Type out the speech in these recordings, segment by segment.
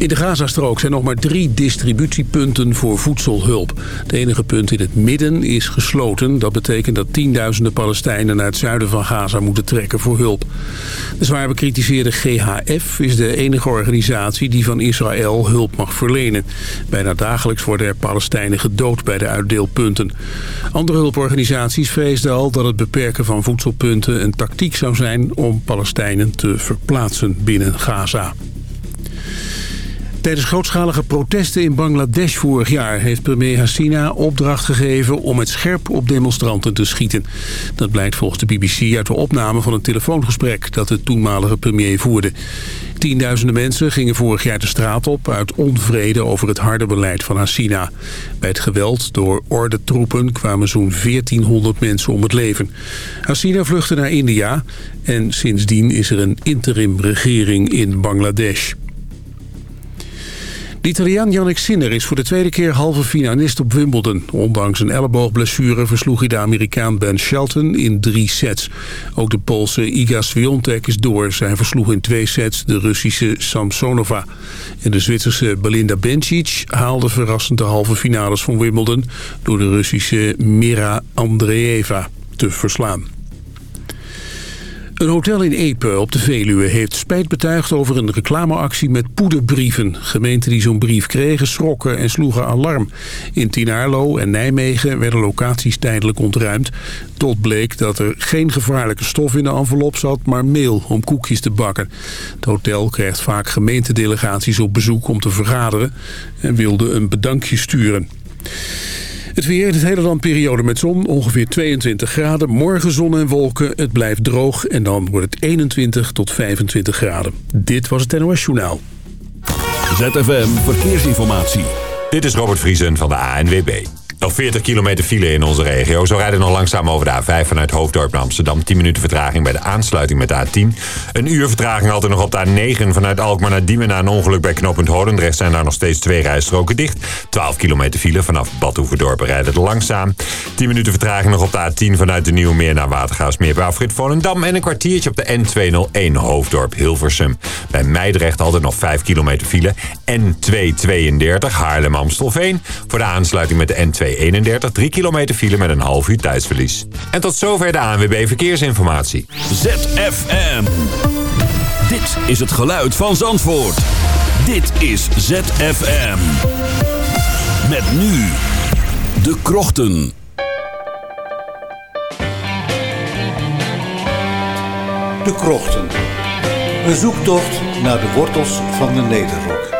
In de Gazastrook zijn nog maar drie distributiepunten voor voedselhulp. Het enige punt in het midden is gesloten. Dat betekent dat tienduizenden Palestijnen naar het zuiden van Gaza moeten trekken voor hulp. De zwaar bekritiseerde GHF is de enige organisatie die van Israël hulp mag verlenen. Bijna dagelijks worden er Palestijnen gedood bij de uitdeelpunten. Andere hulporganisaties vreesden al dat het beperken van voedselpunten een tactiek zou zijn om Palestijnen te verplaatsen binnen Gaza. Tijdens grootschalige protesten in Bangladesh vorig jaar... heeft premier Hasina opdracht gegeven om met scherp op demonstranten te schieten. Dat blijkt volgens de BBC uit de opname van een telefoongesprek... dat de toenmalige premier voerde. Tienduizenden mensen gingen vorig jaar de straat op... uit onvrede over het harde beleid van Hasina. Bij het geweld door ordentroepen kwamen zo'n 1400 mensen om het leven. Hasina vluchtte naar India... en sindsdien is er een interim-regering in Bangladesh. De Italiaan Yannick Sinner is voor de tweede keer halve finalist op Wimbledon. Ondanks een elleboogblessure versloeg hij de Amerikaan Ben Shelton in drie sets. Ook de Poolse Iga Swiatek is door. Zij versloeg in twee sets de Russische Samsonova. En de Zwitserse Belinda Bencic haalde verrassend de halve finales van Wimbledon... door de Russische Mira Andreeva te verslaan. Een hotel in Epe op de Veluwe heeft spijt betuigd over een reclameactie met poederbrieven. Gemeenten die zo'n brief kregen schrokken en sloegen alarm. In Tinaarlo en Nijmegen werden locaties tijdelijk ontruimd. Tot bleek dat er geen gevaarlijke stof in de envelop zat, maar meel om koekjes te bakken. Het hotel krijgt vaak gemeentedelegaties op bezoek om te vergaderen en wilde een bedankje sturen. Het weer het hele land periode met zon, ongeveer 22 graden. Morgen zon en wolken, het blijft droog en dan wordt het 21 tot 25 graden. Dit was het NOS Journaal. ZFM Verkeersinformatie. Dit is Robert Vriesen van de ANWB. Nog 40 kilometer file in onze regio. Zo rijden nog langzaam over de A5 vanuit Hoofddorp naar Amsterdam. 10 minuten vertraging bij de aansluiting met de A10. Een uur vertraging altijd nog op de A9 vanuit Alkmaar naar Diemen... na een ongeluk bij knooppunt Holendrecht zijn daar nog steeds twee rijstroken dicht. 12 kilometer file vanaf Badhoevedorp rijden het langzaam. 10 minuten vertraging nog op de A10 vanuit de Nieuwe Meer naar Watergaasmeer bij Volendam. En een kwartiertje op de N201 Hoofddorp Hilversum. Bij Meidrecht altijd nog 5 kilometer file. N232 Haarlem-Amstelveen voor de aansluiting met de N2 31 3 kilometer file met een half uur tijdsverlies. En tot zover de ANWB Verkeersinformatie. ZFM. Dit is het geluid van Zandvoort. Dit is ZFM. Met nu de krochten. De krochten. Een zoektocht naar de wortels van de Nederrok.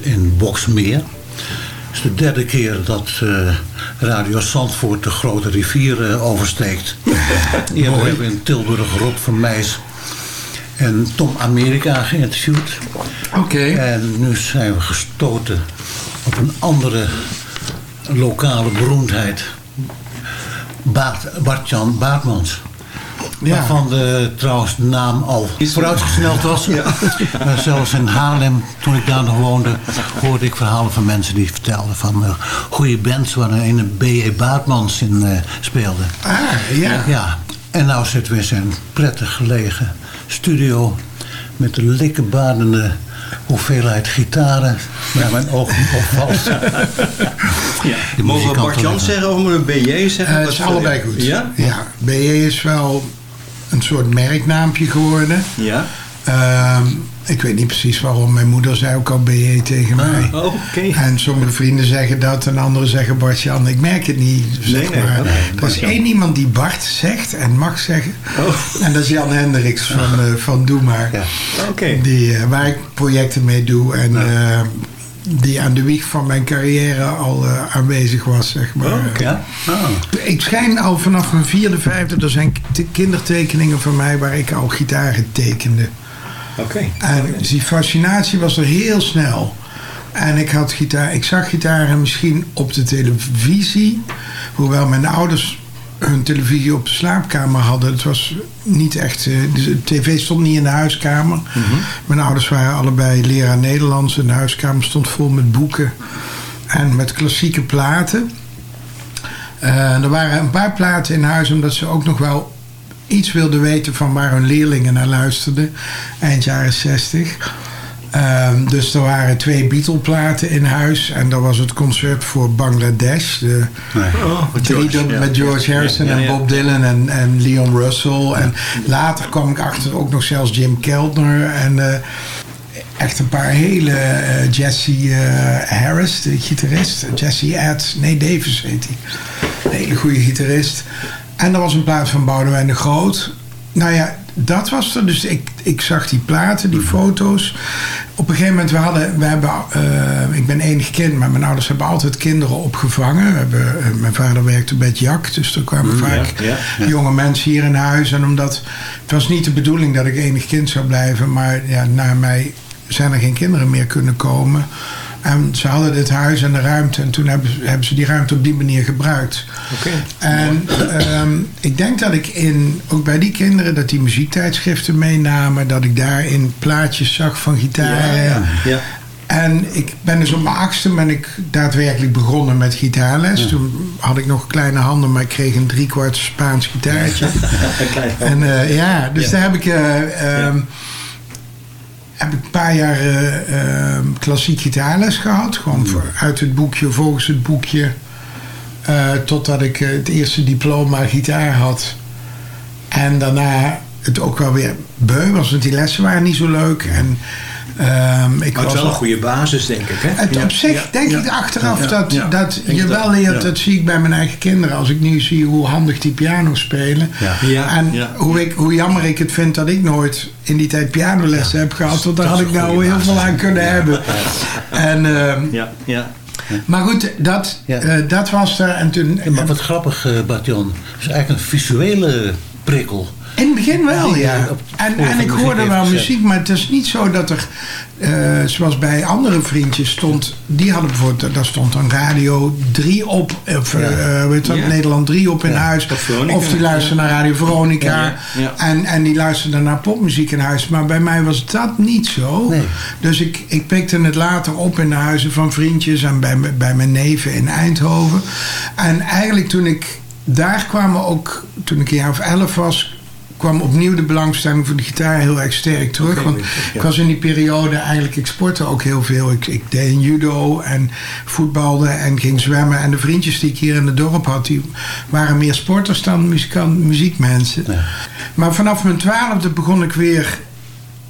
In Boksmeer. Het is de derde keer dat eh, Radio Zandvoort de grote rivier eh, oversteekt. Eerder hebben we in Tilburg Rob van Meijs en Tom Amerika geïnterviewd. Oké. En nu zijn we gestoten op een andere lokale beroemdheid. Baart- Bart-Jan Baartmans. Ja. Waarvan de, trouwens de naam al vooruitgesneld was. Maar zelfs in Haarlem, toen ik daar nog woonde, hoorde ik verhalen van mensen die vertelden van eh, goede bands waar een B.E. Baartmans in eh, speelde. Ah, ja. Ja, en nou zitten we in zijn prettig gelegen studio met de likkenbadende hoeveelheid gitaren waar mijn ogen opvalt. De Mogen we Bart Jan liggen. zeggen of moeten we BJ zeggen? Eh, het Wat is allebei goed. Ja? ja. BE is wel een soort merknaampje geworden. Ja. Ehm, ik weet niet precies waarom. Mijn moeder zei ook al BE tegen mij. Oh, oké. En sommige vrienden zeggen dat en anderen zeggen Bart-Jan. Ik merk het niet, zeg nee, maar. oké, er is één iemand die Bart zegt en mag zeggen. Oh. En dat is Jan Hendricks van, eh, van Doe Maar. Ja. Oké. Die, eh, waar ik projecten mee doe. En eh, die aan de wieg van mijn carrière al eh, aanwezig was, zeg maar. Oh, oké. Ja? Oh. Ik schijn al vanaf mijn vierde, vijfde... Er zijn kindertekeningen van mij waar ik al gitaren tekende. Oké. En die fascinatie was er heel snel. En ik, had gitaar, ik zag gitaren misschien op de televisie. Hoewel mijn ouders hun televisie op de slaapkamer hadden. Het was niet echt... eh, De tv stond niet in de huiskamer. Mijn ouders waren allebei leraar Nederlands. En de huiskamer stond vol met boeken. En met klassieke platen. Eh, er waren een paar platen in huis... omdat ze ook nog wel iets wilden weten van waar hun leerlingen naar luisterden. Eind jaren 60. Ehm, dus er waren twee Beatle-platen in huis. En dat was het concert voor Bangladesh. De Oh, met George, ja. met George Harrison Ja, ja, en. Bob Dylan en, en Leon Russell. En later kwam ik achter ook nog zelfs Jim Keltner. En eh, echt een paar hele... eh, Jesse eh, Harris, de gitarist. Jesse Ads. Nee, Davis heet hij. Een hele goede gitarist. En er was een plaat van Boudewijn de Groot. Nou ja, dat was er. Dus ik, ik zag die platen, die foto's. Op een gegeven moment, we hadden, we hebben, eh, ik ben enig kind, maar mijn ouders hebben altijd kinderen opgevangen. We hebben, eh, mijn vader werkte bij het JAK, dus er kwamen vaak ja, ja. jonge mensen hier in huis. En omdat, het was niet de bedoeling dat ik enig kind zou blijven, maar ja, na mij zijn er geen kinderen meer kunnen komen. En ze hadden dit huis en de ruimte. En toen hebben, ze- hebben ze die ruimte op die manier gebruikt. Oké. En ehm, ik denk dat ik in, ook bij die kinderen, dat die muziektijdschriften meenamen. Dat ik daarin plaatjes zag van gitaren. Ja, ja. En ik ben dus op mijn achtste ben ik daadwerkelijk begonnen met gitaarles. Toen had ik nog kleine handen, maar ik kreeg een driekwart Spaans gitaartje. En eh, ja, dus daar heb ik, eh, ehm, heb ik een paar jaar ehm, klassiek gitaarles gehad. Gewoon voor, uit het boekje, volgens het boekje. eh, totdat ik het eerste diploma gitaar had. En daarna het ook wel weer beu was, want die lessen waren niet zo leuk. En ehm, ik Maar het was wel een goede basis, denk ik. Hè? het, Ja, op zich ja, denk ja. ik achteraf Ja, dat, ja. dat je wel leert, ja. dat zie ik bij mijn eigen kinderen. Als ik nu zie hoe handig die piano spelen. Ja. Ja, en ja. Hoe, ik, hoe jammer ik het vind dat ik nooit in die tijd pianolessen heb gehad. Want daar had ik nou heel veel aan kunnen hebben. En, ehm, Ja, ja. maar goed, dat, Ja. eh, dat was er. En toen, Ja, maar wat grappig, eh Bartjan. Het is eigenlijk een visuele prikkel. In het begin wel, ja. eh, En, en ik hoorde wel muziek, maar het is niet zo dat er, eh, zoals bij andere vriendjes stond, die hadden bijvoorbeeld, daar stond dan Radio 3 op, of eh, eh, weet je wat, Ja. Nederland 3 op in huis. of Veronica. Of die luisterden naar Radio Veronica. Ja, ja. En, en die luisterden naar popmuziek in huis. Maar bij mij was dat niet zo. Nee. Dus ik, ik pikte het later op in de huizen van vriendjes en bij, me- bij mijn neven in Eindhoven. En eigenlijk toen ik daar kwam ook, toen ik een jaar of elf was, kwam opnieuw de belangstelling voor de gitaar heel erg sterk terug. Want ik was in die periode eigenlijk, ik sportte ook heel veel. Ik, ik deed judo en voetbalde en ging zwemmen. En de vriendjes die ik hier in het dorp had, die waren meer sporters dan muzikant, muziekmensen. Maar vanaf mijn twaalfde begon ik weer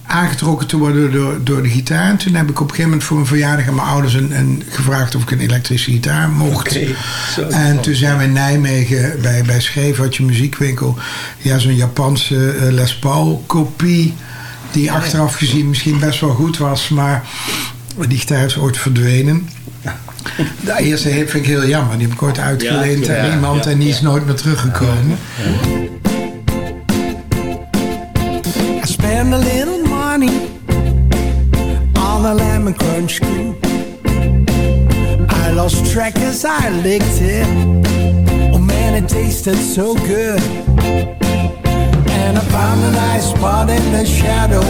aangetrokken te worden door, door de gitaar. En toen heb ik op een gegeven moment voor mijn verjaardag aan mijn ouders een, een gevraagd of ik een elektrische gitaar mocht. En toen zijn we in Nijmegen bij, bij Scheef, had je muziekwinkel. Ja, zo'n Japanse eh, Les Paul kopie. Die achteraf gezien misschien best wel goed was. Maar die gitaar is ooit verdwenen. De eerste vind ik heel jammer. Die heb ik ooit uitgeleend Ja, aan iemand. ja, en die is nooit meer teruggekomen. Lemon crunch scoop. I lost track as I licked it. Oh man, it tasted so good. And I found a nice spot in the shadows.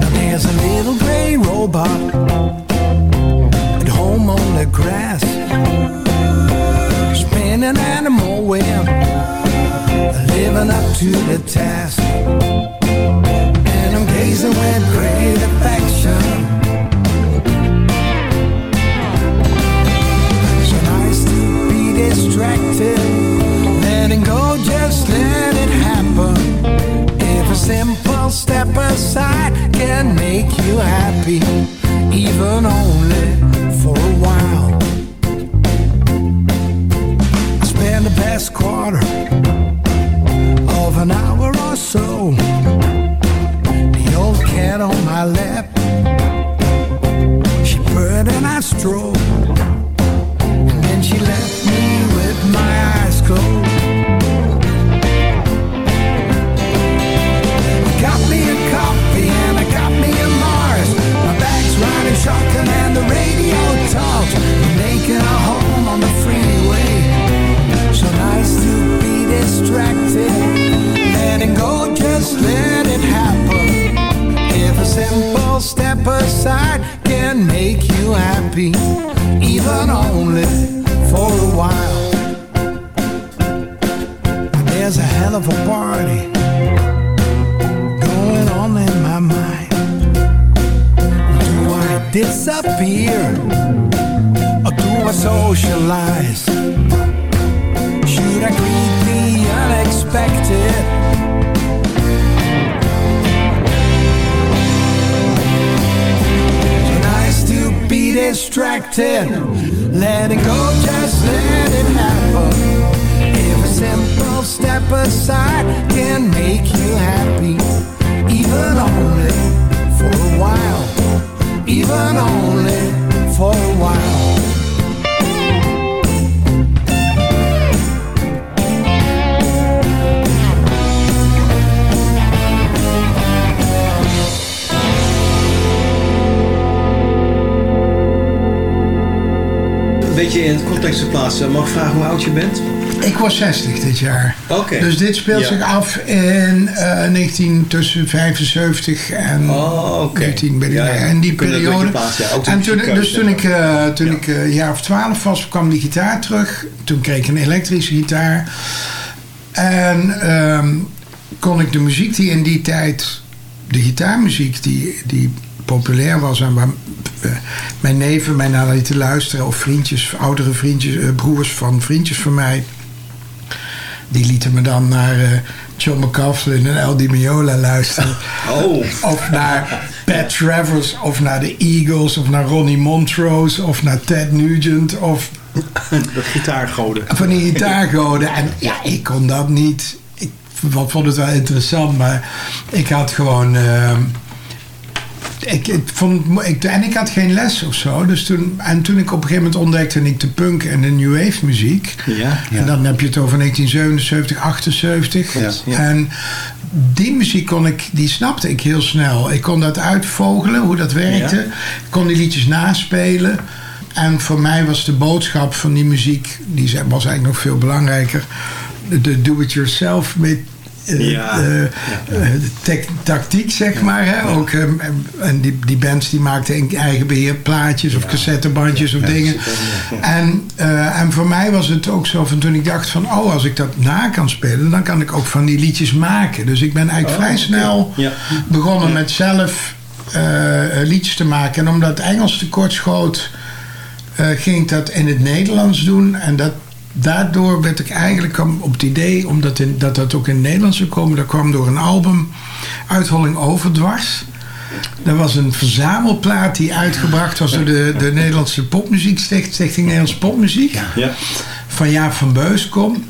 Now there's a little gray robot at home on the grass. Spinning animal web living up to the task. I'm gazing with great affection. So nice to be distracted. Letting go, just let it happen. If a simple step aside can make you happy, even only for a while. And and then she left me with my eyes closed. I got me a coffee and I got me a Mars. My bag's riding shotgun and the radio talks. We're making a home on the freeway. So nice to be distracted. Letting go, just let you ten. Plaatsen. Mag ik vragen hoe oud je bent? Ik was 60 dit jaar. Oké. Dus dit speelt Ja. zich af in eh 19 tussen 75 en Oh, oké. 19 ben ik Ja. En die periode. ja. En toen, dus toen ik, eh, toen ik eh, een jaar of 12 was, kwam die gitaar terug. Toen kreeg ik een elektrische gitaar. En ehm, kon ik de muziek die in die tijd, de gitaarmuziek die, die populair was en waar eh, mijn neven mij naar lieten luisteren, of vriendjes, oudere vriendjes, eh, broers van vriendjes van mij, die lieten me dan naar eh, John McCaughlin en El Di Meola luisteren. Oh. Of naar Pat Travers, of naar de Eagles, of naar Ronnie Montrose, of naar Ted Nugent, of Dat gitaargoden. van die gitaargoden. En ja, ik kon dat niet. Ik vond vond het wel interessant, maar ik had gewoon. ehm, ik, ik vond, ik, en ik had geen les of zo. Dus toen, en toen ik op een gegeven moment ontdekte ik de punk en de new wave muziek. Ja. En dan heb je het over 1977, 78. Ja. En die muziek kon ik, die snapte ik heel snel. Ik kon dat uitvogelen, hoe dat werkte. Ja. Ik kon die liedjes naspelen. En voor mij was de boodschap van die muziek, die was eigenlijk nog veel belangrijker. De do-it-yourself met Ja. eh, eh, de tactiek, zeg maar. Hè? Ook, eh, en die, die bands die maakten in eigen beheer plaatjes of cassettebandjes of dingen. En, en voor mij was het ook zo van toen ik dacht van... oh, als ik dat na kan spelen, dan kan ik ook van die liedjes maken. Dus ik ben eigenlijk vrij snel begonnen met zelf liedjes te maken. En omdat het Engels tekort schoot, ging ik dat in het Nederlands doen. En dat, daardoor werd ik eigenlijk kwam op het idee om dat, in, dat dat ook in het Nederlands zou komen. Dat kwam door een album, Uitholling Overdwars. Dat was een verzamelplaat die uitgebracht was door de, de Nederlandse Popmuziek Sticht- Stichting Nederlandse Popmuziek. Ja. Van Jaap van Beuskom.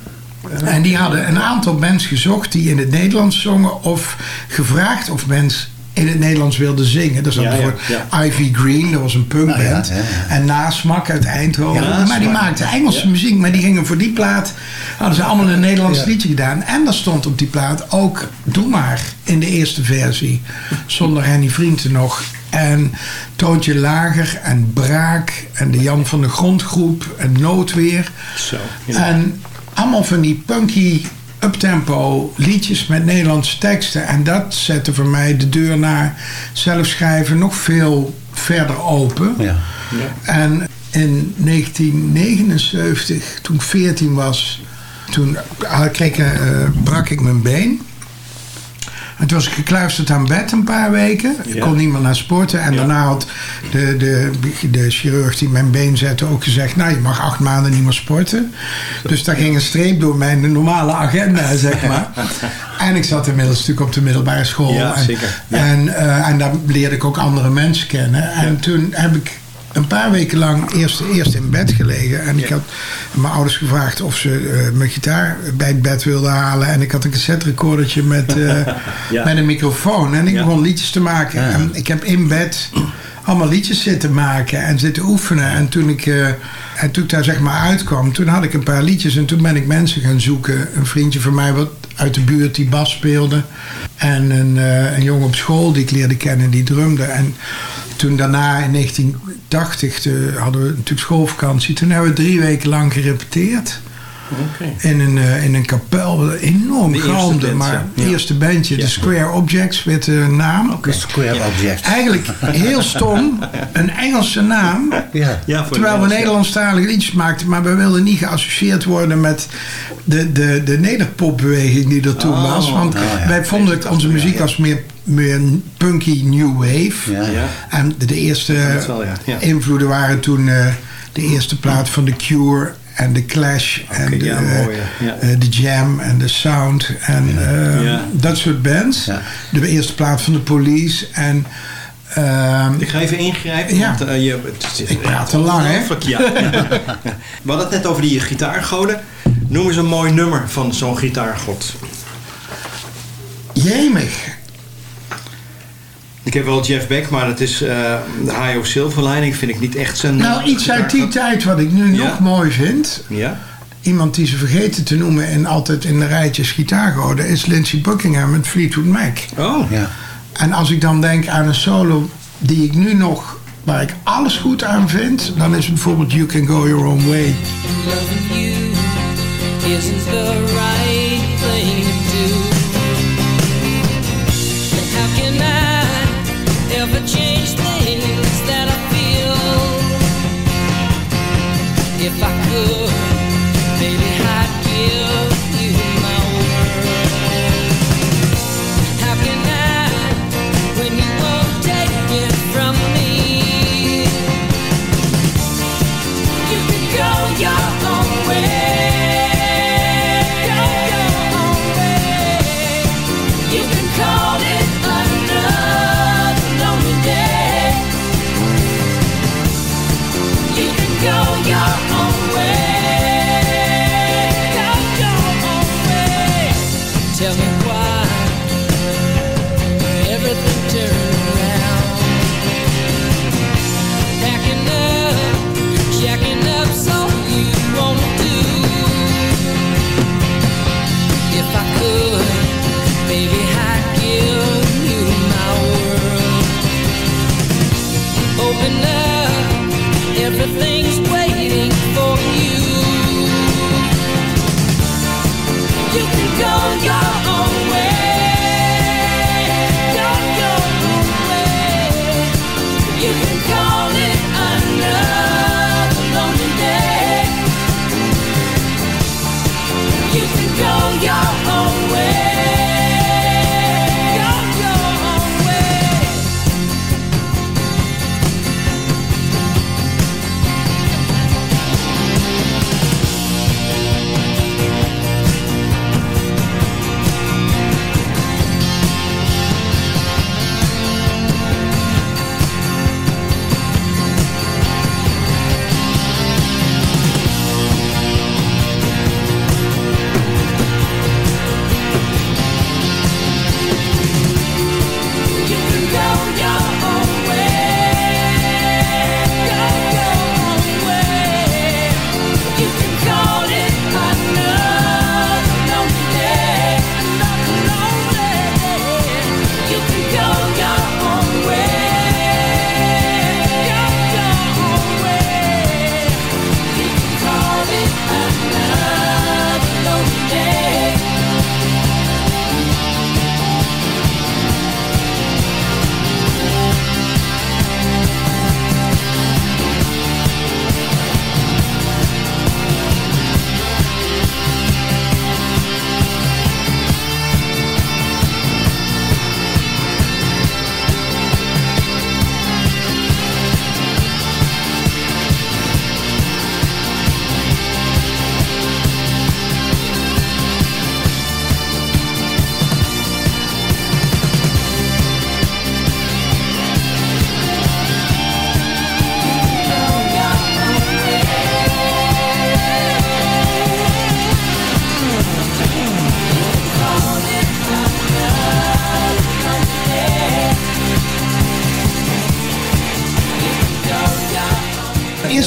En die hadden een aantal bands gezocht die in het Nederlands zongen. Of gevraagd of bands in het Nederlands wilden zingen. Dat is Ja, ja, Ivy Green, dat was een punkband. Nou. En Nasmak uit Eindhoven. Maar die maakten Engelse muziek. Maar die gingen voor die plaat... hadden ze allemaal een Nederlands liedje gedaan. En daar stond op die plaat ook Doe Maar in de eerste versie. Zonder Henny Vrienden nog. En Toontje Lager en Braak en de Jan van de Grondgroep en Noodweer. Zo. Ja. En allemaal van die punky uptempo liedjes met Nederlandse teksten. En dat zette voor mij de deur naar zelfschrijven nog veel verder open. Ja. En in 1979, toen ik 14 was, toen kreeg, ik, eh, brak ik mijn been. En toen was ik gekluisterd aan bed een paar weken. Ik Ja. kon niet meer naar sporten. En Ja. daarna had de, de, de chirurg die mijn been zette ook gezegd... nou, je mag acht maanden niet meer sporten. Dus daar ging een streep door mijn normale agenda, zeg maar. en ik zat inmiddels natuurlijk op de middelbare school. Ja, en, zeker. En, eh, en daar leerde ik ook andere mensen kennen. En toen heb ik een paar weken lang eerst, eerst in bed gelegen. En ik had mijn ouders gevraagd of ze eh, mijn gitaar bij het bed wilden halen. En ik had een cassette recordertje met, eh, Ja. met een microfoon. En ik begon liedjes te maken. En ik heb in bed allemaal liedjes zitten maken en zitten oefenen. En toen ik, eh, en toen ik daar zeg maar uitkwam, toen had ik een paar liedjes. En toen ben ik mensen gaan zoeken. Een vriendje van mij wat uit de buurt die bas speelde. En een, eh, een jongen op school die ik leerde kennen, die drumde. En toen daarna in 1980 de- hadden we natuurlijk schoolvakantie. Toen hebben we drie weken lang gerepeteerd. Oké. In een, eh, in een kapel, enorm galmde. Maar ja. het Ja. eerste bandje, de Square Objects, werd de naam. De Square Object. Eigenlijk heel stom, een Engelse naam. Ja. Ja, voor Terwijl we Nederlandstalige liedjes maakten, maar we wilden niet geassocieerd worden met de, de, de nederpopbeweging die er toen Oh, was. Want nou ja. wij vonden onze muziek als meer, meer punky new wave. Ja. Ja. En de, de eerste Dat wel, ja. Ja. invloeden waren toen eh, de eerste plaat van The Cure en The Clash en de, ja, eh, mooi, ja. Ja. eh, The Jam en The Sound en eh, dat soort bands. Ja. De eerste plaat van The Police en... ehm, Ik ga even ingrijpen, Ja. want je, het Ik praat te lang, hè? We hadden het net over die gitaargoden. Noem eens een mooi nummer van zo'n gitaargod. Jemig. Ik heb wel Jeff Beck, maar dat is eh de High of Silverlining. Vind ik niet echt zijn... Nou, iets uit die tijd wat ik nu Ja. nog mooi vind. Ja? Iemand die ze vergeten te noemen en altijd in de rijtjes gitaargoden... is Lindsey Buckingham met Fleetwood Mac. Oh, Ja. En als ik dan denk aan een solo die ik nu nog... waar ik alles goed aan vind... dan is het bijvoorbeeld You Can Go Your Own Way. Loving you isn't the right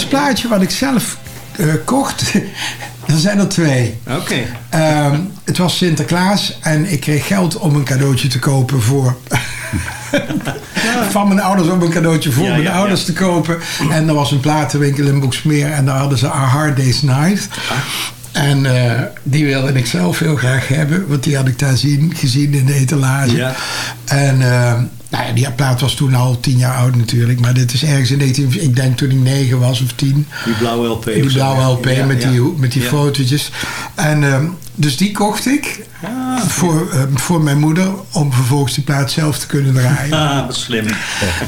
plaatje wat ik zelf eh, kocht, er zijn er twee. oké. Ehm, het was Sinterklaas en ik kreeg geld om een cadeautje te kopen voor. Van mijn ouders om een cadeautje voor Ja, mijn ja, ouders te kopen. En er was een platenwinkel in Boeksmeer en daar hadden ze A Hard Day's Night. En eh, die wilde ik zelf heel graag hebben, want die had ik daar zien, gezien in de etalage. Ja. En eh, nou ja, die plaat was toen al tien jaar oud natuurlijk, maar dit is ergens in 19, ik denk toen ik negen was of tien. Die blauwe LP. Die blauwe. LP Ja, met, ja. die, met die Ja. fotootjes. En ehm, dus die kocht ik Ah, voor, ehm, voor mijn moeder, om vervolgens die plaat zelf te kunnen draaien. Ah, wat slim.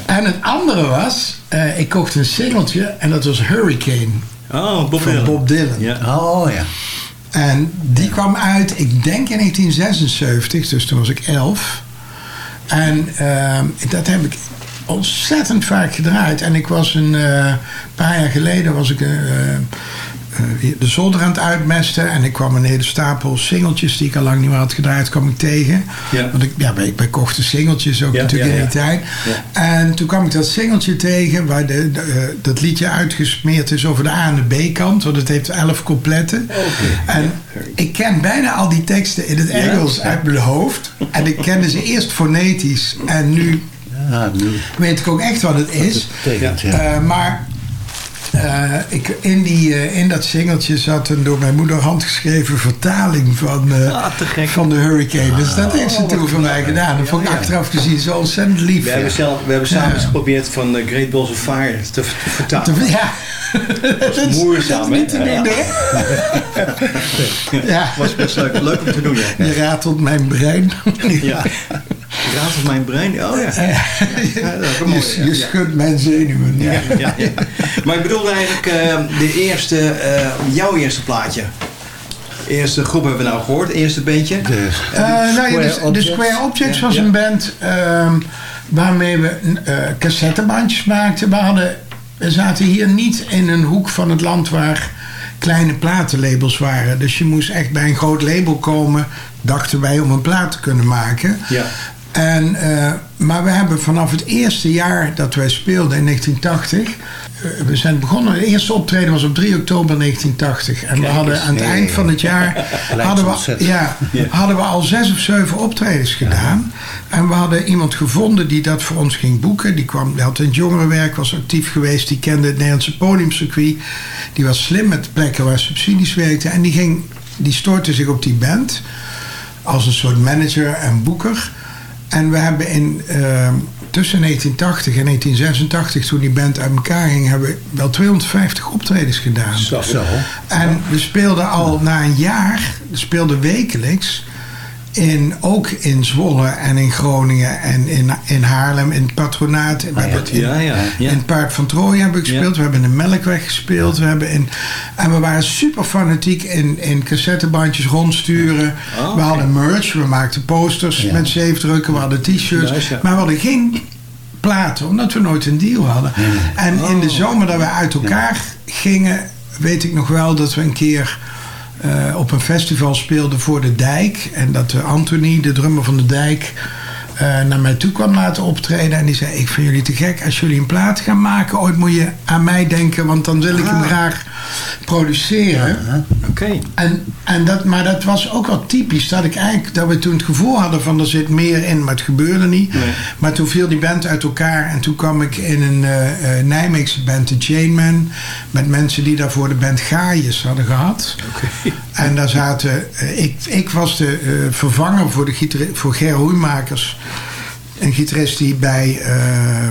En het andere was, eh, ik kocht een singeltje en dat was Hurricane Oh, Bob van Dylan. Bob Dylan. Ja. Oh ja. En die kwam uit, ik denk in 1976, dus toen was ik 11. En ehm, dat heb ik ontzettend vaak gedraaid. En ik was een eh, paar jaar geleden was ik eh, de zolder aan het uitmesten. En ik kwam een hele stapel singeltjes die ik al lang niet meer had gedraaid, kwam ik tegen. Ja. Want ik, ja, wij kochten singeltjes ook Ja, natuurlijk ja, in die tijd. En toen kwam ik dat singeltje tegen waar de, de, eh, dat liedje uitgesmeerd is over de A en de B-kant. Want het heeft elf coupletten. En ik ken bijna al die teksten in het Engels uit mijn hoofd. En ik kende ze eerst fonetisch. En nu Ja, nu weet ik ook echt wat het is. betekent, ja. Eh, maar eh, ik, in, die, eh, in dat singeltje zat een door mijn moeder handgeschreven vertaling van, eh, Ah, gek. van de Hurricane. Dus dat heeft ze toen voor mij gedaan. Dat vond ik achteraf gezien zo ontzettend lief. We ja. hebben, zelf, we hebben samen Ja. eens geprobeerd van Great Balls of Fire te, te vertalen. Ja. dat, is, moeizaam, dat is niet te hè? doen, hè? Ja. was best leuk, leuk om te doen, ja. Je ratelt mijn brein. Ja. Raadt mijn brein? Oh ja. ja dat is mooi, je, ja. je schudt mijn zenuwen. Ja. Ja, ja, ja. Maar ik bedoelde eigenlijk eh, de eerste, eh, jouw eerste plaatje. Eerste groep hebben we nou gehoord, eerste bandje. De Eh, nou, ja, dus- Square de Objects. Square Objects Ja, was ja. een band ehm, waarmee we eh cassettebandjes maakten. We, hadden, we zaten hier niet in een hoek van het land waar kleine platenlabels waren. Dus je moest echt bij een groot label komen, dachten wij, om een plaat te kunnen maken. Ja. En, eh, maar we hebben vanaf het eerste jaar dat wij speelden in 1980. eh, we zijn begonnen, de eerste optreden was op 3 oktober 1980. En we hadden aan het eind van het jaar hadden we, ja, hadden we al zes of zeven optredens gedaan. En we hadden iemand gevonden die dat voor ons ging boeken. Die, kwam, die had in het jongerenwerk, was actief geweest. Die kende het Nederlandse podiumcircuit. Die was slim met plekken waar subsidies werkten. En die, ging, die stortte zich op die band als een soort manager en boeker. En we hebben in, ehm, tussen 1980 en 1986, toen die band uit elkaar ging, hebben we wel 250 optredens gedaan. Zo. En we speelden al na een jaar, we speelden wekelijks. In, ook in Zwolle en in Groningen en in, in Haarlem, in het patronaat. We hebben het in, Ja, in het Paard van Troje hebben we gespeeld. We hebben in de Melkweg gespeeld. We hebben in, en we waren super fanatiek in, in cassettebandjes rondsturen. Oh, We hadden merch, we maakten posters met zeefdrukken. We hadden t-shirts. Maar we hadden geen platen, omdat we nooit een deal hadden. En in Oh. de zomer dat we uit elkaar gingen, weet ik nog wel dat we een keer op een festival speelden voor de Dijk. En dat eh, Anthony, de drummer van de Dijk, eh, naar mij toe kwam laten optreden. En die zei, ik vind jullie te gek. Als jullie een plaat gaan maken, ooit moet je aan mij denken. Want dan wil ik hem graag produceren. Oké. En, en dat, maar dat was ook wel typisch. Dat, ik eigenlijk, dat we toen het gevoel hadden van er zit meer in, maar het gebeurde niet. Nee. Maar toen viel die band uit elkaar. En toen kwam ik in een eh eh, Nijmeegse band, de Chainman. Met mensen die daarvoor de band Gaius hadden gehad. En daar zaten... eh, ik, ik was de eh, vervanger voor, de voor Ger Hoeimakers. Een gitarist die bij eh,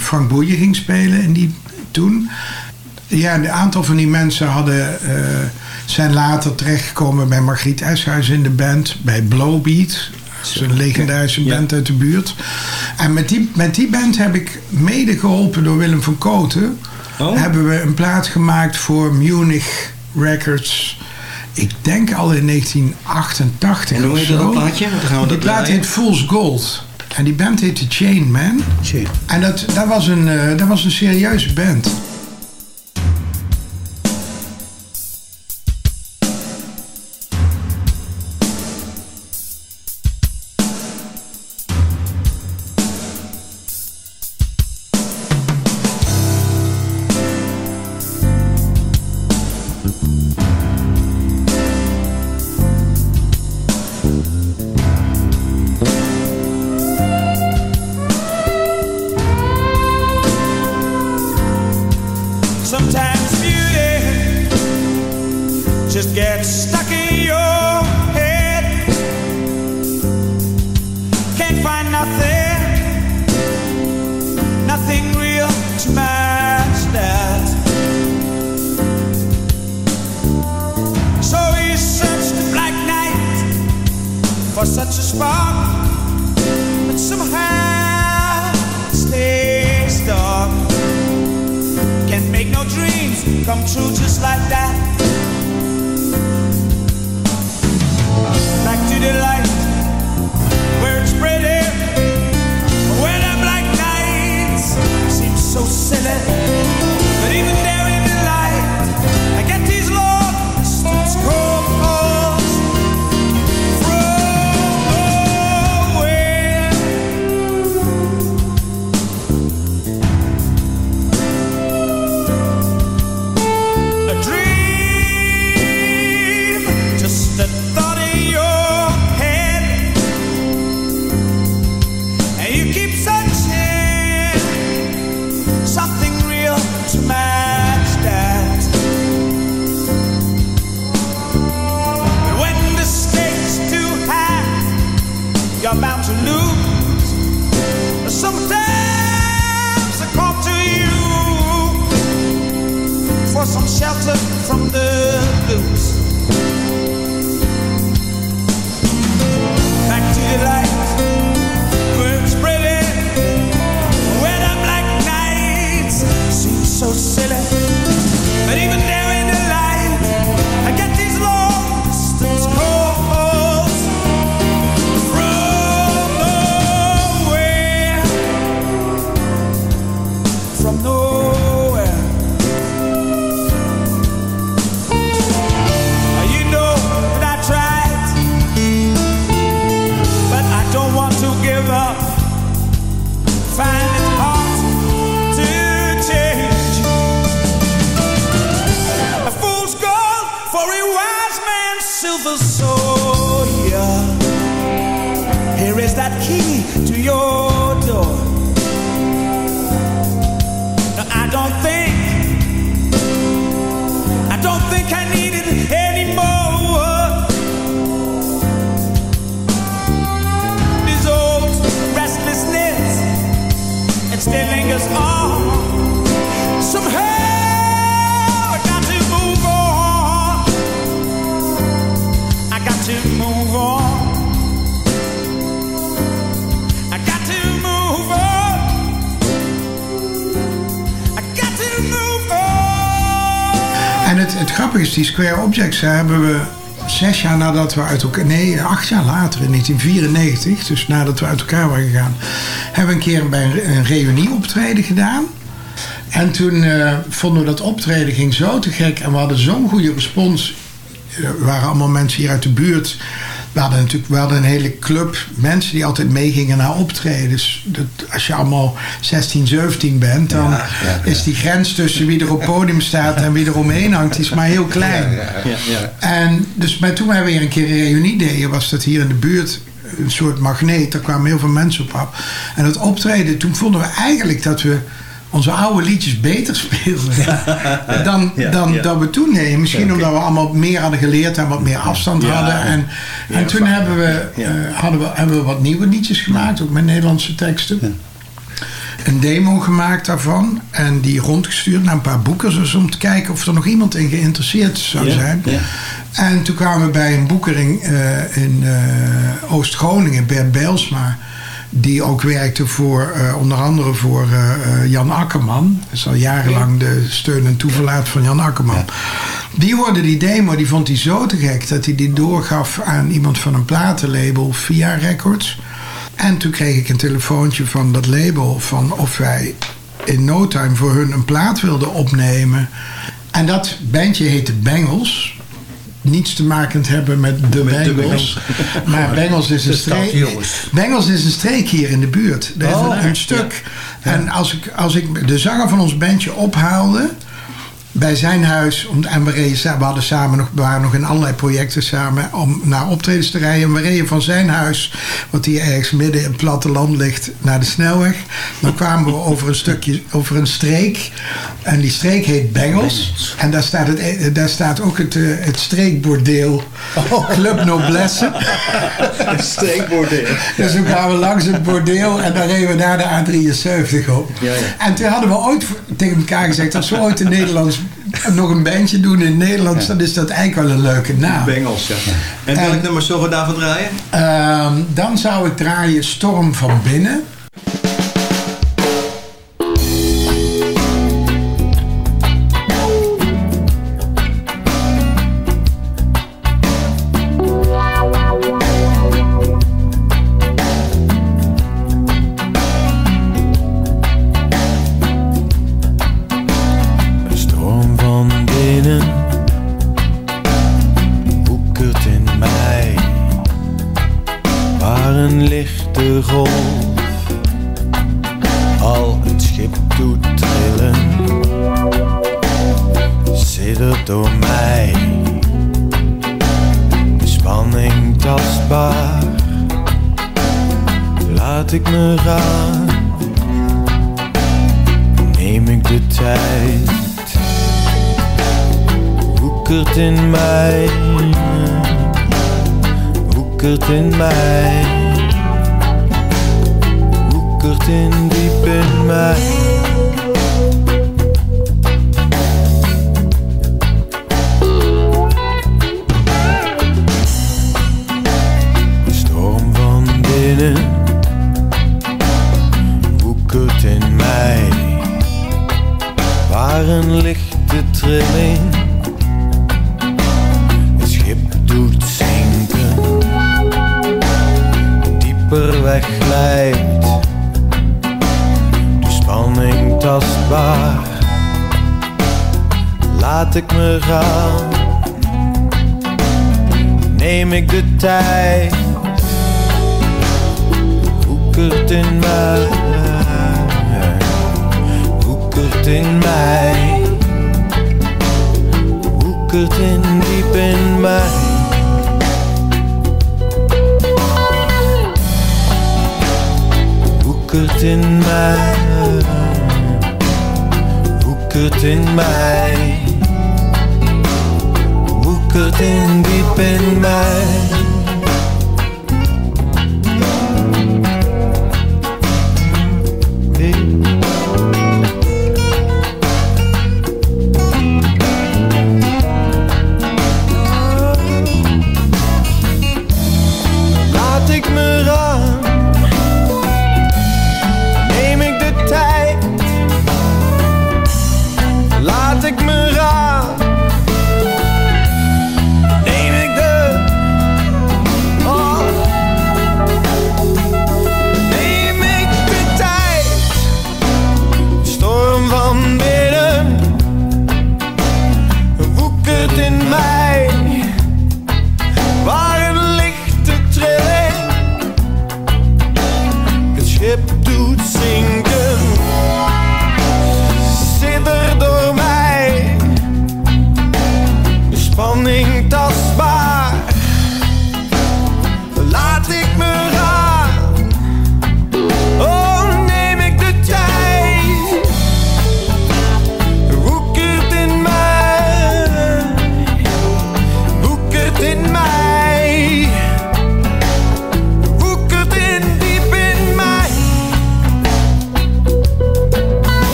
Frank Boeien ging spelen in die, toen. Ja, een aantal van die mensen hadden, eh, zijn later terechtgekomen bij Margriet Eshuis in de band. Bij Blowbeat. Dat is een legendarische Ja. band uit de buurt. En met die, met die band heb ik mede geholpen door Willem van Koten. Oh. Hebben we een plaat gemaakt voor Munich Records. Ik denk al in 1988 En hoe heet dat plaatje? Want dan gaan we Die dat plaat draaien. heet Fool's Gold. En die band heette Chain Man. Chain. En dat, dat, was een, eh, dat was een serieuze band. Such a spark, but somehow stays dark. Can't make no dreams come true just like that. Back to the light where it's spreading, where the black nights seem so silly. But even there shelter from the die Square Objects hebben we zes jaar nadat we uit elkaar... Nee, acht jaar later, in 1994, dus nadat we uit elkaar waren gegaan... hebben we een keer bij een, een reunieoptreden gedaan. En toen eh, vonden we dat optreden ging zo te gek en we hadden zo'n goede respons. Er waren allemaal mensen hier uit de buurt. We hadden natuurlijk we hadden een hele club mensen die altijd meegingen naar optredens. Dat, als je allemaal 16, 17 bent, dan Ja, ja, ja. is die grens tussen wie er op het podium staat en wie er omheen hangt, die is maar heel klein. Ja, ja. En dus maar toen wij weer een keer een reunie deden, was dat hier in de buurt een soort magneet. Daar kwamen heel veel mensen op af. En dat optreden, toen vonden we eigenlijk dat we onze oude liedjes beter speelden dan, Ja, dan ja. dat we toen deden. Misschien omdat we allemaal meer hadden geleerd en wat meer afstand hadden. En, en toen hebben we, eh, hadden we, hebben we wat nieuwe liedjes gemaakt, ook met Nederlandse teksten. Een demo gemaakt daarvan en die rondgestuurd naar een paar boekers dus om te kijken of er nog iemand in geïnteresseerd zou zijn. En toen kwamen we bij een boekering eh, in eh, Oost-Groningen, Bert Bijlsma. Die ook werkte voor, eh, onder andere voor eh, eh, Jan Akkerman. Dat is al jarenlang de steun en toeverlaat van Jan Akkerman. Die hoorde die demo, die vond hij zo te gek... dat hij die doorgaf aan iemand van een platenlabel, Via Records. En toen kreeg ik een telefoontje van dat label... van of wij in no time voor hun een plaat wilden opnemen. En dat bandje heette Bengals niets te maken hebben met de Met de Bengals. Maar Bengals is een streek. Bengals is een streek hier in de buurt. Er is Oh, een, een ja. stuk. En als ik, als ik de zanger van ons bandje ophaalde bij zijn huis. En we, reden, we, hadden samen nog, we waren nog in allerlei projecten samen om naar optredens te rijden. En we reden van zijn huis, wat hier ergens midden in het platteland ligt, naar de snelweg. Dan kwamen we over een stukje, over een streek. En die streek heet Bengels. En daar staat, het, eh, daar staat ook het, eh, het streekbordeel Club Noblesse. Streekbordeel. Dus toen kwamen we langs het bordeel en dan reden we naar de A73 op. Ja, ja. En toen hadden we ooit tegen elkaar gezegd... als we ooit een Nederlands nog een bandje doen in het Nederlands, dan is dat eigenlijk wel een leuke naam. Bengels, ja. En welk En- nummer zullen we daarvan draaien? Ehm, dan zou ik draaien Storm van Binnen. Me neem ik de tijd. Woekert in mij, woekert in mij, woekert in diep in mij. Neem ik de tijd, woekert in mij? Woekert in mij, woekert in diep in mij. Woekert in mij, woekert in mij, in diep in mij.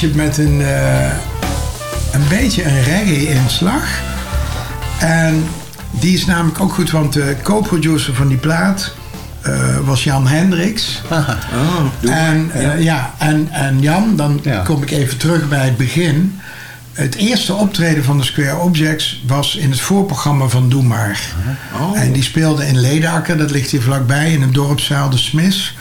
Liedje met een, eh, een beetje een reggae-inslag. En die is namelijk ook goed, want de co-producer van die plaat eh, was Jan Hendricks. en, eh, ja. en, en Jan, dan Ja. kom ik even terug bij het begin. Het eerste optreden van de Square Objects was in het voorprogramma van Doe Maar. En die speelde in Ledakker, dat ligt hier vlakbij, in een dorpszaal, de Smis.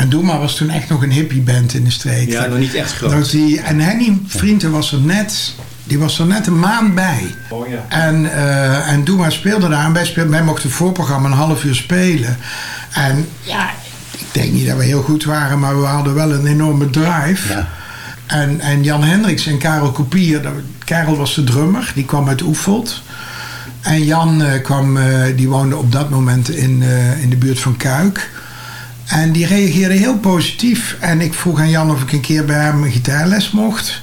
En Doe Maar was toen echt nog een hippieband in de streek. Ja, nog niet echt groot. Dat die, en Henny Vrienden was er net, die was er net een maand bij. Oh ja. En, eh en Doe Maar speelde daar. En wij, speelden, wij mochten het voorprogramma een half uur spelen. En ja, ik denk niet dat we heel goed waren, maar we hadden wel een enorme drive. Ja. En, en Jan Hendricks en Karel Kopier, dat- Karel was de drummer, die kwam uit Oefeld. En Jan eh, kwam, eh, die woonde op dat moment in, eh, in de buurt van Kuik. En die reageerde heel positief. En ik vroeg aan Jan of ik een keer bij hem een gitaarles mocht.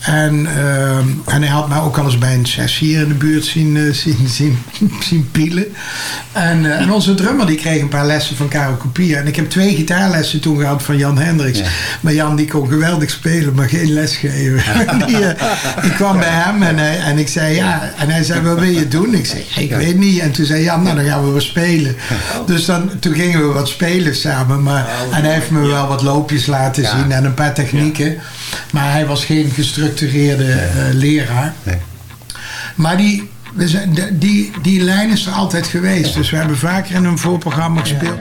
En, eh, en hij had mij ook al eens bij een sessie hier in de buurt zien, eh, zien, zien, zien pielen. En, eh, en onze drummer die kreeg een paar lessen van Karel Kopier. En ik heb twee gitaarlessen toen gehad van Jan Hendricks. Maar Jan die kon geweldig spelen, maar geen les geven. die, eh, ik kwam bij hem en, hij, en ik zei ja. En hij zei wat wil je doen? Ik zei ik weet niet. En toen zei Jan nou dan gaan we wel spelen. Dus dan, toen gingen we wat spelen samen. Maar, en hij heeft me wel wat loopjes laten zien en een paar technieken. Maar hij was geen gestructureerde eh, leraar. Nee. Maar die, we zijn, de- die, die lijn is er altijd geweest. Dus we hebben vaker in een voorprogramma gespeeld.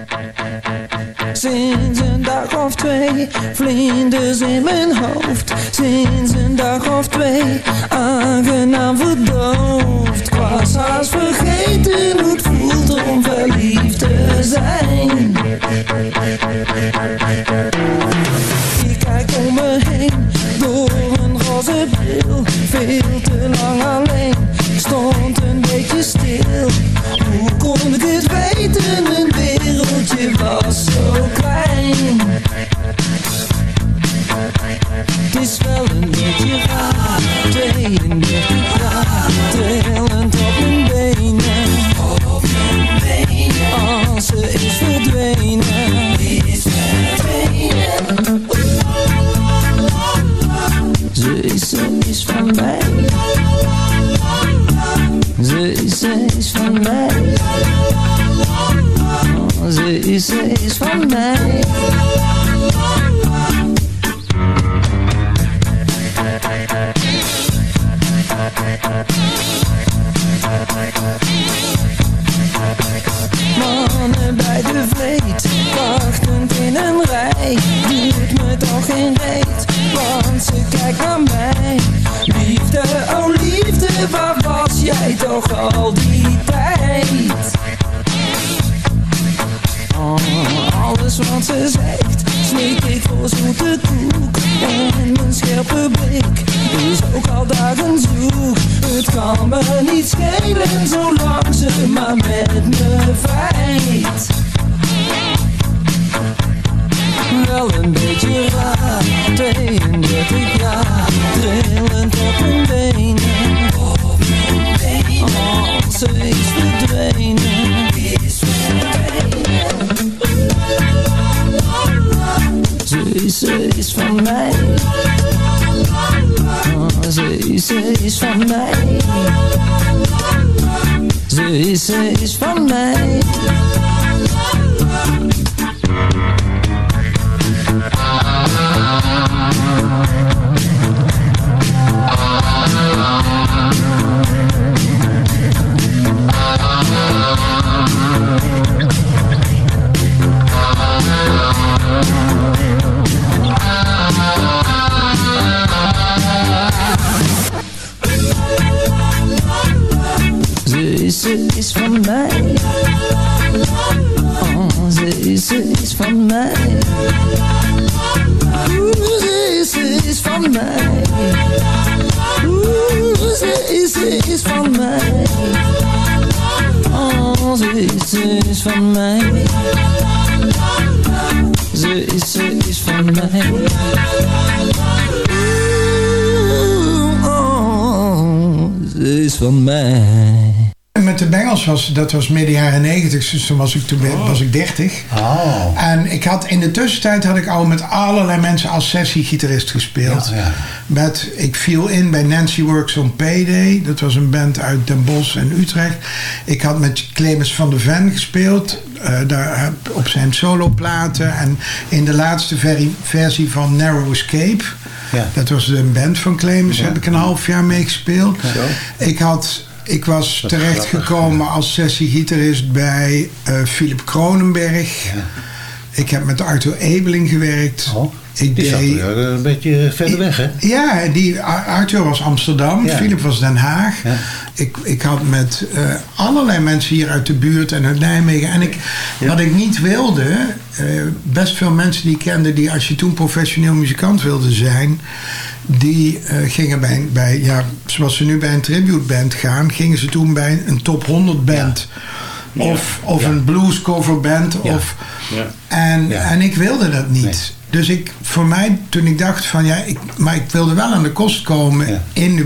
Sinds een dag of twee, vlinders in mijn hoofd. Sinds een dag of twee, aangenaam verdoofd. Ik was haast vergeten hoe het voelt om verliefd te zijn. Kijk om me heen, door een roze bril. Veel te lang alleen, stond een beetje stil. Hoe kon ik het weten, mijn wereldje was zo klein. Het is wel een beetje raar, 32 jaar, trillend op mijn benen. Op mijn benen, als ze. Is verdwenen. Ze is, ze is van mij. Ze is, van mij. Ze is, ze is van mij. Oh, ze is van mij. Met de Bengals was, dat was midden jaren 90, dus toen was ik, toen was ik 30. Oh. En ik had in de tussentijd had ik al met allerlei mensen als sessiegitarist gespeeld. Ja, ja. Met, ik viel in bij Nancy Works on Payday. Dat was een band uit Den Bosch en Utrecht. Ik had met Clemens van der Ven gespeeld. eh, daar, heb- op zijn soloplaten. En in de laatste veri- versie van Narrow Escape. Ja. Dat was een band van Clemens. Heb ik een half jaar mee gespeeld. Ik had... Ik was terechtgekomen als sessiegitarist bij eh, Philip Kronenberg. Ik heb met Arthur Ebeling gewerkt. Oh, ik Die deed, weer een beetje verder weg, hè? ja, die, Ar- Arthur was Amsterdam, Ja. Philip was Den Haag. Ja. Ik, ik had met eh, allerlei mensen hier uit de buurt en uit Nijmegen. En ik, wat ik niet wilde, eh, best veel mensen die ik kende, die als je toen professioneel muzikant wilde zijn, die eh, gingen bij, bij, ja, zoals ze nu bij een tribute band gaan, gingen ze toen bij een top 100 band. Of, of een blues cover band. Of, en, Ja. en ik wilde dat niet. Nee. Dus ik, voor mij, toen ik dacht van ja, ik, maar ik wilde wel aan de kost komen in de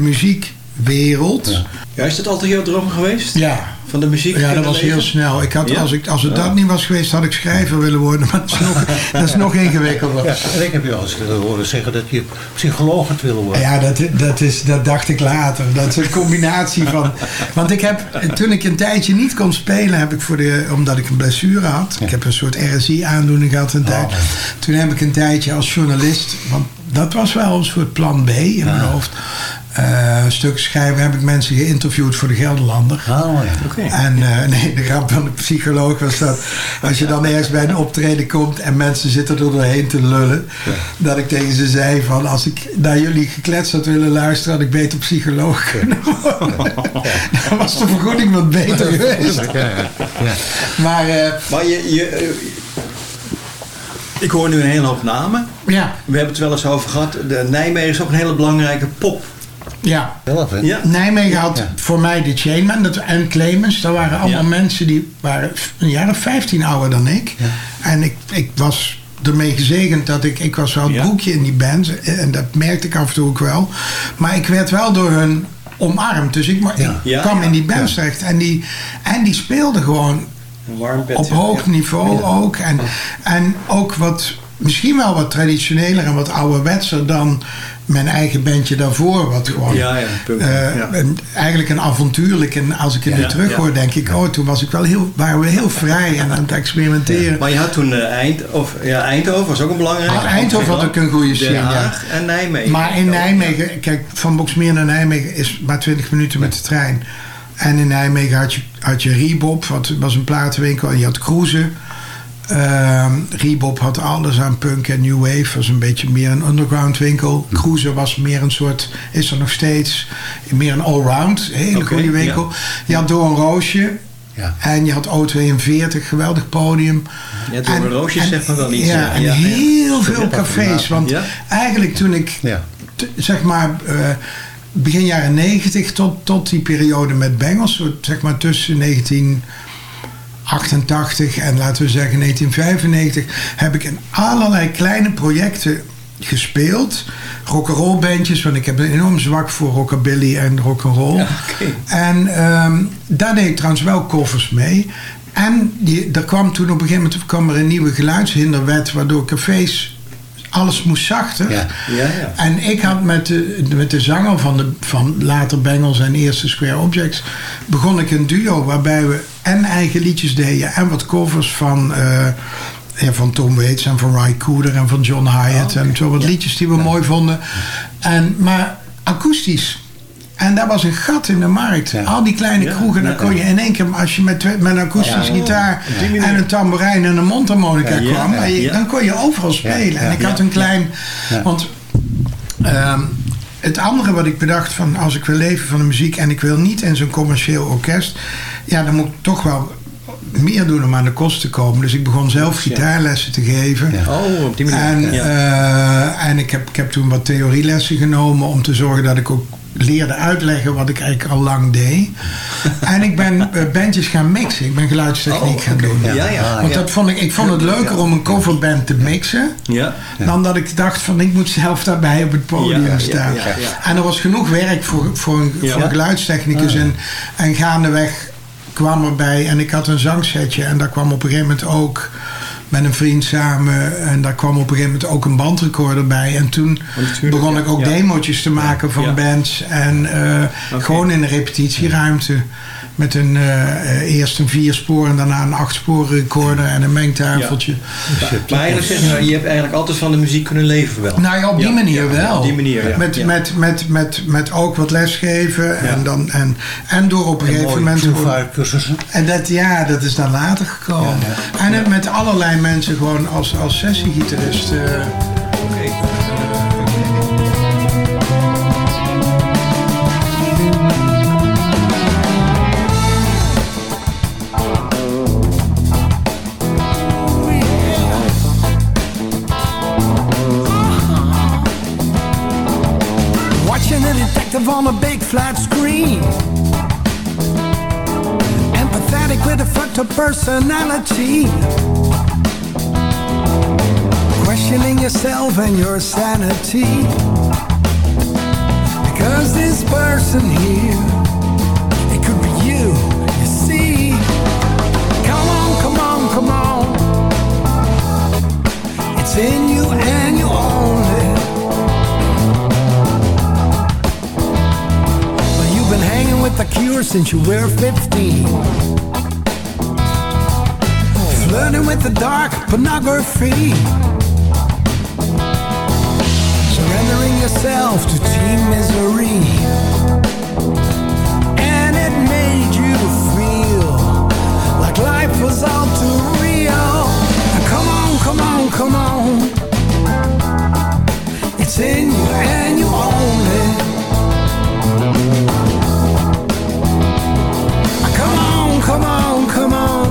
muziekwereld. Ja. Ja, is dat altijd jouw droom geweest? Ja. Van de muziek? Ja, dat was heel snel. Ik had, Ja? als, ik, als het dat niet was geweest, had ik schrijver willen worden. Maar dat is nog, dat is nog ingewikkelder. En ik heb je wel eens horen zeggen dat je psycholoog had willen worden. Ja, dat, dat, is, dat dacht ik later. Dat is een combinatie van. Want ik heb, toen ik een tijdje niet kon spelen, heb ik voor de, omdat ik een blessure had. Ik heb een soort RSI-aandoening gehad een tijd. Toen heb ik een tijdje als journalist, want dat was wel een soort plan B in mijn hoofd. Eh stukken schrijven heb ik mensen geïnterviewd voor de Gelderlander. Oh, ja. En eh, nee, de grap van de psycholoog was dat als je dan ergens bij een optreden komt en mensen zitten er doorheen te lullen, dat ik tegen ze zei van als ik naar jullie geklets had willen luisteren, had ik beter psycholoog kunnen worden. Dan was de vergoeding wat beter geweest. Ja, ja. ja. Maar eh, Maar je, je, ik hoor nu een hele hoop namen. ja, We hebben het wel eens over gehad. De Nijmegen is ook een hele belangrijke pop. Ja. Zelf, hè? Ja. Nijmegen had Ja. voor mij de Chainman dat, en Clemens. Dat waren allemaal Ja. mensen die waren een jaar of 15 ouder dan ik. En ik, ik was ermee gezegend dat ik... Ik was wel het Ja. broekje in die band. En dat merkte ik af en toe ook wel. Maar ik werd wel door hun omarmd. Dus ik, maar, ik Ja, kwam ja. in die band terecht. En die, en die speelde gewoon Een warm bed. op ja. hoog niveau ook. En, en ook wat, misschien wel wat traditioneler en wat ouderwetser dan mijn eigen bandje daarvoor. Wat gewoon, Ja, ja, eh, ja. een- eigenlijk een avontuurlijk. En als ik het nu terug hoor, denk ik, oh, toen was ik wel heel, waren we heel vrij en aan het experimenteren. Maar je had toen eh, Eind, of, ja, Eindhoven was ook een belangrijke. Ah, Eindhoven had ook een goede scene, ja. En Nijmegen. Maar in Nijmegen, kijk, van Boksmeer naar Nijmegen is maar 20 minuten met de trein. En in Nijmegen had je, had je Reebok, wat was een platenwinkel. En je had Cruise. Reebok had alles aan punk en new wave. was een beetje meer een underground winkel. Cruise was meer een soort, is er nog steeds, meer een allround. Hele goede winkel. Je had Door een Roosje. Ja. En je had O42, geweldig podium. Ja, Door een En- Roosje en- zegt me wel iets, Ja, ja. en Ja, ja. heel veel Ja, cafés. Want Ja. eigenlijk toen ik Ja. zeg maar eh, begin jaren 90 tot, tot die periode met Bengals, zeg maar tussen 1988 en laten we zeggen 1995, heb ik in allerlei kleine projecten gespeeld. Rock'n'roll bandjes, want ik heb een enorm zwak voor rockabilly en rock'n'roll. Ja. En ehm, daar deed ik trouwens wel covers mee. En die, er kwam toen op een gegeven moment kwam er een nieuwe geluidshinderwet, waardoor cafés alles moest zachter. Ja. Ja, ja. En ik had met de, met de zanger van, de, van later Bengals en eerste Square Objects... begon ik een duo waarbij we en eigen liedjes deden... en wat covers van, ja, van Tom Waits en van Ry Cooder en van John Hyatt... en zo wat liedjes die we mooi vonden. En, maar akoestisch. En daar was een gat in de markt. Ja. Al die kleine kroegen, dan kon je in één keer... als je met, twee- met een akoestische gitaar en een tamboerijn en een mondharmonica kwam... je- dan kon je overal spelen. en ik had een klein... Want Ehm, het andere wat ik bedacht van als ik wil leven van de muziek en ik wil niet in zo'n commercieel orkest, ja, dan moet ik toch wel meer doen om aan de kost te komen. Dus ik begon zelf gitaarlessen te geven. Oh, op die manier. En, ja. eh, en ik, heb, ik heb toen wat theorielessen genomen om te zorgen dat ik ook leerde uitleggen wat ik eigenlijk al lang deed. en ik ben eh, bandjes gaan mixen. Ik ben geluidstechniek Oh, gaan doen. Ja, ja. Ah, Want ja. dat vond ik, ik vond het leuker om een coverband te mixen ja. dan dat ik dacht van ik moet zelf daarbij op het podium Ja, ja, staan. ja, ja. En er was genoeg werk voor, voor, een, Ja. voor een geluidstechnicus. En, en gaandeweg kwam erbij en ik had een zangsetje en daar kwam op een gegeven moment ook met een vriend samen. En daar kwam op een gegeven moment ook een bandrecorder bij. En toen natuurlijk, begon ik ook Ja. demootjes te maken van bands. En eh, gewoon in de repetitieruimte met een eh, eh, eerst een vier spoor en daarna een acht sporen recorder en een mengtafeltje. Maar eigenlijk zeg je, nou, je hebt eigenlijk altijd van de muziek kunnen leven wel. Nou ja, op die Ja, manier ja, wel. Op die manier, ja. Met, Ja. met, met, met, met ook wat lesgeven. En, dan, en, en door op een En gegeven moment... En dat, ja, dat is dan later gekomen. En met allerlei mensen gewoon als, als sessiegitarist. eh, flat screen. Empathetic with a fractal personality. Questioning yourself and your sanity. Because this person here, it could be you, you see. Come on, come on, come on. It's in you and you only. With the cure since you were 15. Flirting with the dark pornography. Surrendering yourself to teen misery. And it made you feel like life was all too real. Now come on, come on, come on. It's in you and you only. Come come on, come on.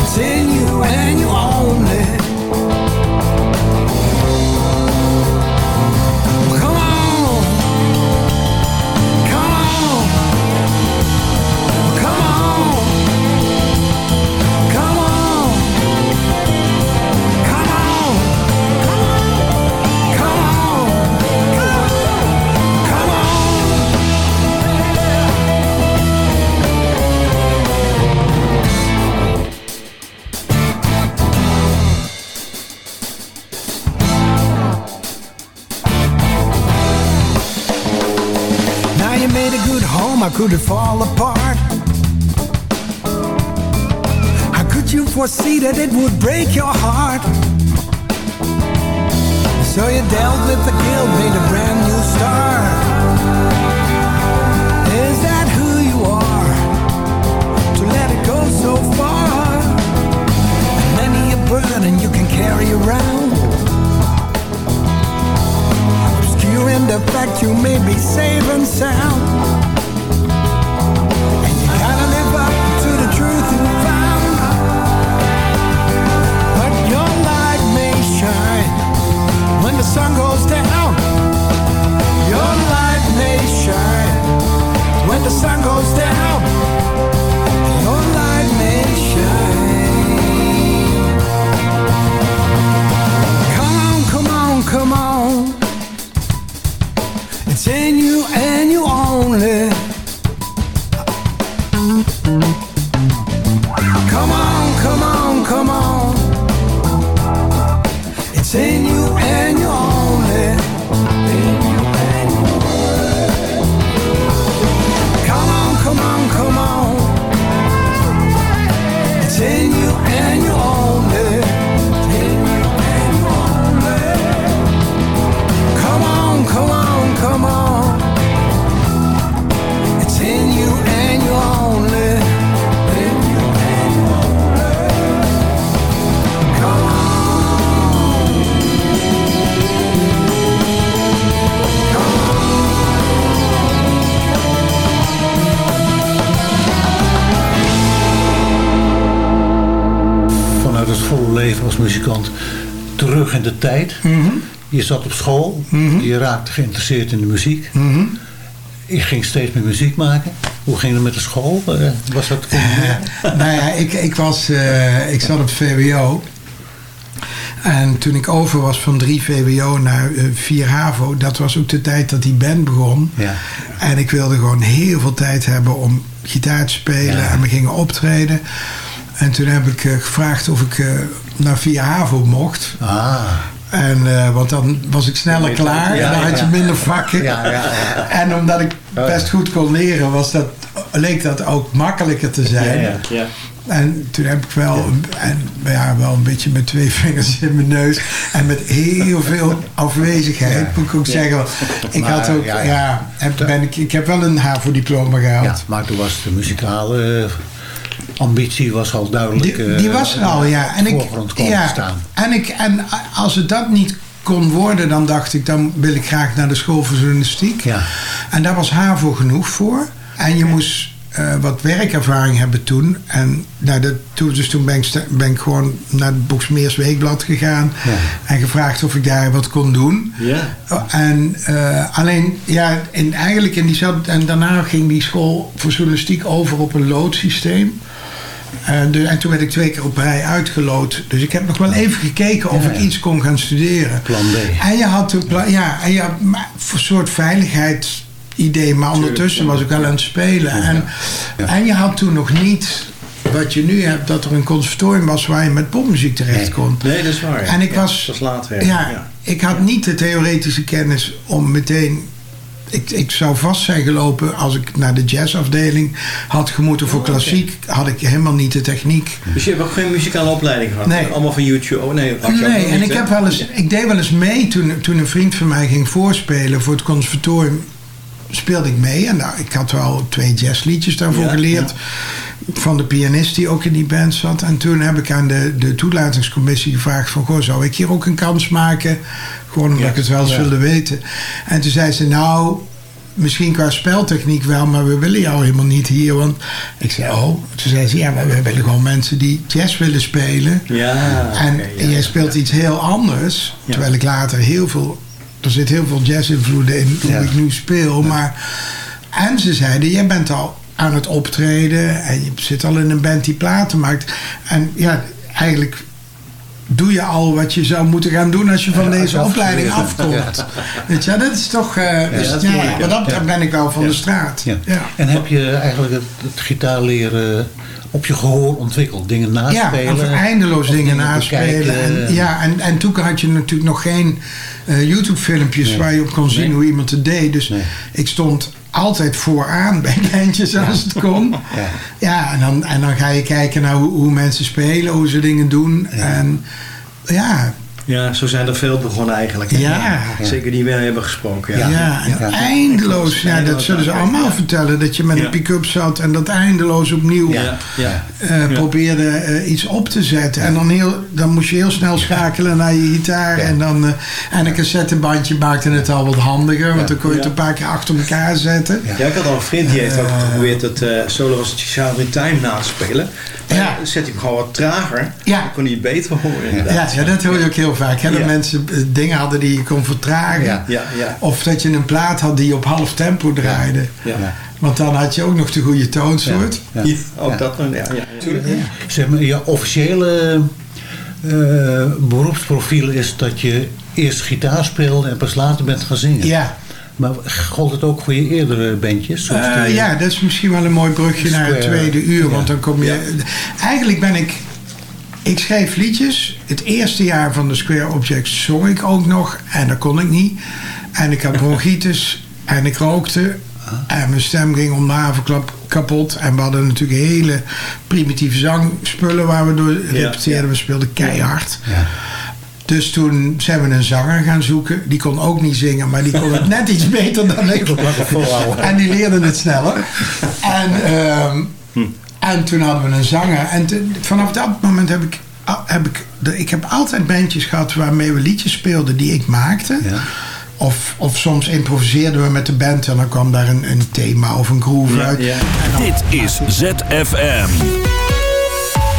It's in you and you only. Could it fall apart? How could you foresee that it would break your heart? So you dealt with the guilt, made a brand new start. Is that who you are? To let it go so far? And many a burden you can carry around obscuring the fact you may be safe and sound. Sun goes down. Your light may shine when the sun goes down. Your light may shine. Come on, come on, come on. It's in you and you only. Je zat op school. Je raakte geïnteresseerd in de muziek. Je ging steeds meer muziek maken. Hoe ging het met de school? Eh, was dat nou ja, ik, ik, was, eh, ik zat op VWO. En toen ik over was van 3 VWO naar eh, 4 HAVO, dat was ook de tijd dat die band begon. Ja. En ik wilde gewoon heel veel tijd hebben om gitaar te spelen. Ja. En we gingen optreden. En toen heb ik gevraagd of ik naar 4 HAVO mocht. Ah. En, eh, want dan was ik sneller Ja, klaar. ja, en dan had je ja. minder vakken. Ja, ja, ja. En omdat ik Oh, best goed kon leren, was dat, leek dat ook makkelijker te zijn. Ja, ja. Ja. En toen heb ik wel, en, ja, wel een beetje met twee vingers in mijn neus. En met heel veel afwezigheid, Ja. moet ik ook zeggen. Ik Maar, had ook, ja, ja, ja. heb, ben ik, ik heb wel een HAVO-diploma gehaald. Ja, maar toen was de muzikale ambitie was al duidelijk. Die, die eh, was er al, ja. En ik, ja, staan. En, ik, en als het dat niet kon worden, dan dacht ik, dan wil ik graag naar de school voor journalistiek. Ja. En daar was HAVO genoeg voor. En je moest eh, wat werkervaring hebben toen. En nou, dat, toen, dus toen ben ik, ben ik gewoon naar het Boksmeers Weekblad gegaan. Ja. En gevraagd of ik daar wat kon doen. Ja. Oh, En eh, alleen, ja, in, eigenlijk in diezelfde... En daarna ging die school voor journalistiek over op een loodsysteem. En, de, en toen werd ik twee keer op rij uitgeloot. Dus ik heb nog wel even gekeken of Ja, ik iets kon gaan studeren. Plan B. En je had een pla- ja, en je had maar voor een soort veiligheidsidee. Maar ondertussen was ik wel aan het spelen. En, en je had toen nog niet wat je nu hebt, dat er een conservatorium was waar je met popmuziek terecht kon. Nee, dat is waar. ja. En ik Ja, was- later. Ja, ik had niet de theoretische kennis om meteen. Ik, ik zou vast zijn gelopen als ik naar de jazzafdeling had gemoeten voor Oh, klassiek. Had ik helemaal niet de techniek. Dus je hebt ook geen muzikale opleiding gehad? Nee. Allemaal van YouTube? Oh nee, Nee, en niet, ik, heb wel eens, ik deed wel eens mee toen, toen een vriend van mij ging voorspelen voor het conservatorium. Speelde ik mee en nou, ik had wel twee jazzliedjes daarvoor Ja, geleerd. Van de pianist die ook in die band zat. En toen heb ik aan de, de toelatingscommissie gevraagd: van, Goh, zou ik hier ook een kans maken? Gewoon omdat Ja, ik het wel eens wilde weten. En toen zei ze: Nou, misschien qua speltechniek wel, maar we willen jou helemaal niet hier. Want ik zei: Oh, toen zei ze: Ja, maar we willen gewoon mensen die jazz willen spelen. Ja, En ja. jij speelt iets heel anders. Terwijl ik later heel veel... Er zit heel veel jazz-invloeden in hoe Ja. ik nu speel. Maar, en ze zeiden, jij bent al aan het optreden. En je zit al in een band die platen maakt. En ja, eigenlijk doe je al wat je zou moeten gaan doen... als je van Ja, deze opleiding afkomt. Weet je, dat is toch... eh, dus, dat is ja, mooi, wat ja. dat betreft ben ik wel van de straat. Ja. Ja. En heb je eigenlijk het, het gitaarleren op je gehoor ontwikkeld? Dingen Ja, naspelen? en voor eindeloos Of dingen naspelen. En, ja, en, en toen had je natuurlijk nog geen eh, YouTube-filmpjes Nee. waar je op kon zien Nee. hoe iemand het deed. Dus Nee. ik stond altijd vooraan bij bandjes als het kon. Ja. Ja, en, dan, en dan ga je kijken naar hoe, hoe mensen spelen, hoe ze dingen doen. En ja, Ja, zo zijn er veel begonnen eigenlijk. Ja. Zeker die we hebben gesproken. ja, Ja. en eindeloos. Ja, dat zullen ze allemaal ja. vertellen. Dat je met Ja. een pick-up zat en dat eindeloos opnieuw Ja, ja. eh, probeerde eh, iets op te zetten. En dan, heel, dan moest je heel snel schakelen naar je gitaar. En, dan, eh, en een cassettebandje maakte het al wat handiger. Want dan kon je het Ja. een paar keer achter elkaar zetten. Ja, ik had al een vriend die heeft ook geprobeerd het eh solo was in Time na te spelen. Ja. dan zet hij hem gewoon wat trager. Ja. Dan kon hij het beter horen Ja, inderdaad. ja, dat hoor je ook heel vaak. Hè? Dat Ja. mensen eh, dingen hadden die je kon vertragen. Ja. Ja, ja. Of dat je een plaat had die op half tempo draaide. Ja. Ja. Want dan had je ook nog de goede toonsoort. Ja. Ja, ook Ja. dat dan, ja. ja, Tuurlijk. Zeg maar, je officiële eh, beroepsprofiel is dat je eerst gitaar speelde en pas later bent gaan zingen. Ja. Maar gold het ook voor je eerdere bandjes? Eh, die- ja, dat is misschien wel een mooi brugje naar het tweede uur. Want dan kom je. Eigenlijk ben ik. Ik schreef liedjes. Het eerste jaar van de Square Objects zong ik ook nog. En dat kon ik niet. En ik had bronchitis. en ik rookte. En mijn stem ging om de havenklap kapot. En we hadden natuurlijk hele primitieve zangspullen waar we door repeteerden. We speelden keihard. Ja. Dus toen zijn we een zanger gaan zoeken. Die kon ook niet zingen, maar die kon het net iets beter dan ik. En die leerde het sneller. En, ehm, en toen hadden we een zanger. En te- vanaf dat moment heb ik, heb ik... de- Ik heb altijd bandjes gehad waarmee we liedjes speelden die ik maakte. Ja. Of, of soms improviseerden we met de band en dan kwam daar een, een thema of een groove Ja, uit. ja. Dit is ZFM.